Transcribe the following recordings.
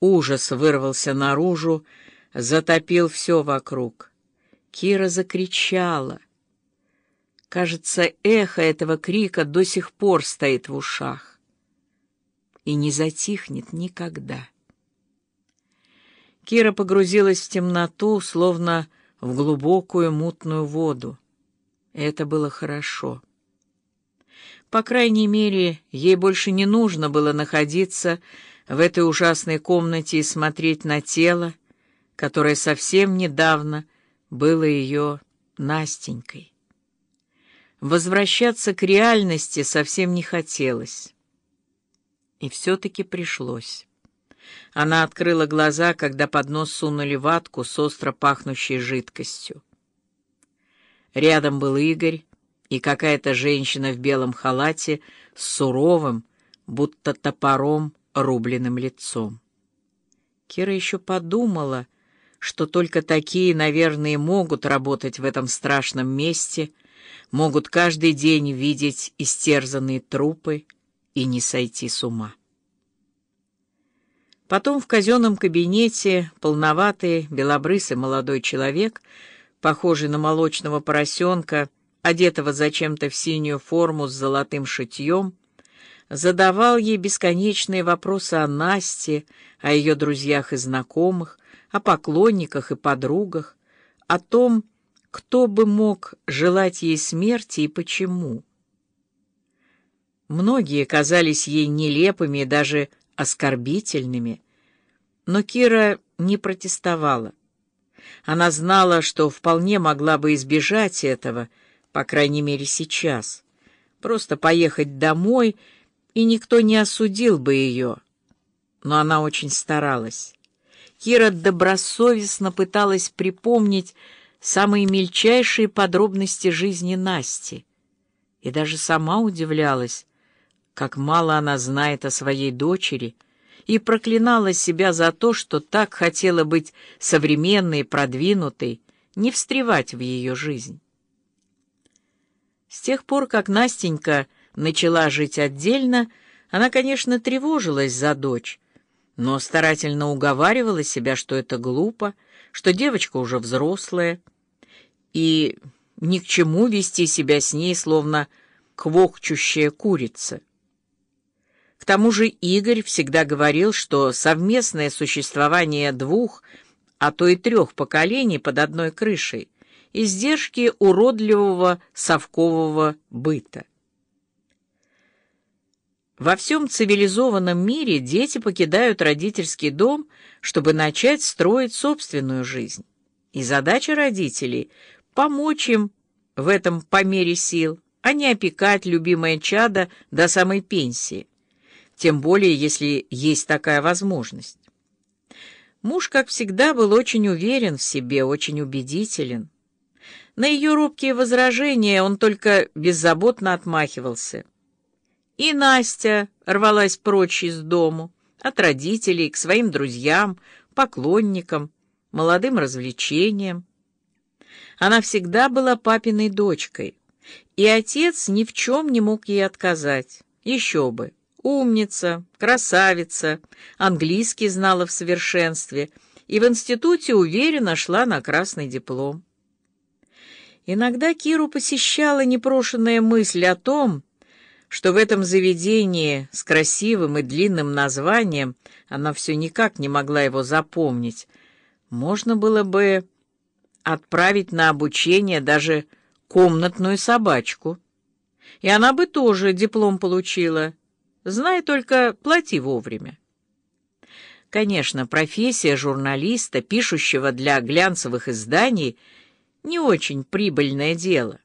Ужас вырвался наружу, затопил все вокруг. Кира закричала. Кажется, эхо этого крика до сих пор стоит в ушах и не затихнет никогда. Кира погрузилась в темноту, словно в глубокую мутную воду. Это было хорошо. По крайней мере, ей больше не нужно было находиться в этой ужасной комнате и смотреть на тело, которое совсем недавно было ее Настенькой. Возвращаться к реальности совсем не хотелось. И все-таки пришлось. Она открыла глаза, когда под нос сунули ватку с остро пахнущей жидкостью. Рядом был Игорь и какая-то женщина в белом халате с суровым, будто топором, рубленным лицом. Кира еще подумала, что только такие, наверное, могут работать в этом страшном месте, могут каждый день видеть истерзанные трупы и не сойти с ума. Потом в казенном кабинете полноватый, белобрысый молодой человек, похожий на молочного поросенка, одетого зачем-то в синюю форму с золотым шитьем, задавал ей бесконечные вопросы о Насте, о ее друзьях и знакомых, о поклонниках и подругах, о том, кто бы мог желать ей смерти и почему. Многие казались ей нелепыми и даже оскорбительными, но Кира не протестовала. Она знала, что вполне могла бы избежать этого, по крайней мере сейчас, просто поехать домой — и никто не осудил бы ее. Но она очень старалась. Кира добросовестно пыталась припомнить самые мельчайшие подробности жизни Насти. И даже сама удивлялась, как мало она знает о своей дочери, и проклинала себя за то, что так хотела быть современной продвинутой, не встревать в ее жизнь. С тех пор, как Настенька начала жить отдельно, она, конечно, тревожилась за дочь, но старательно уговаривала себя, что это глупо, что девочка уже взрослая, и ни к чему вести себя с ней, словно квохчущая курица. К тому же Игорь всегда говорил, что совместное существование двух, а то и трех поколений под одной крышей — издержки уродливого совкового быта. Во всем цивилизованном мире дети покидают родительский дом, чтобы начать строить собственную жизнь. И задача родителей — помочь им в этом по мере сил, а не опекать любимое чадо до самой пенсии, тем более если есть такая возможность. Муж, как всегда, был очень уверен в себе, очень убедителен. На ее робкие возражения он только беззаботно отмахивался — и Настя рвалась прочь из дому, от родителей, к своим друзьям, поклонникам, молодым развлечениям. Она всегда была папиной дочкой, и отец ни в чем не мог ей отказать. Еще бы. Умница, красавица, английский знала в совершенстве и в институте уверенно шла на красный диплом. Иногда Киру посещала непрошенная мысль о том, что в этом заведении с красивым и длинным названием она все никак не могла его запомнить. Можно было бы отправить на обучение даже комнатную собачку. И она бы тоже диплом получила. Знай только, плати вовремя. Конечно, профессия журналиста, пишущего для глянцевых изданий, не очень прибыльное дело.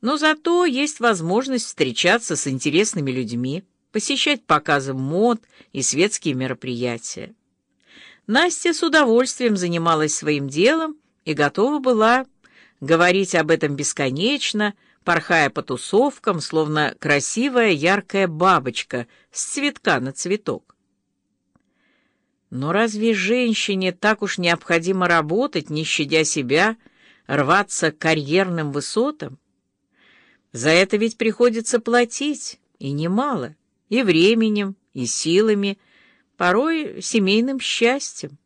Но зато есть возможность встречаться с интересными людьми, посещать показы мод и светские мероприятия. Настя с удовольствием занималась своим делом и готова была говорить об этом бесконечно, порхая по тусовкам, словно красивая яркая бабочка с цветка на цветок. Но разве женщине так уж необходимо работать, не щадя себя, рваться к карьерным высотам? За это ведь приходится платить, и немало, и временем, и силами, порой семейным счастьем.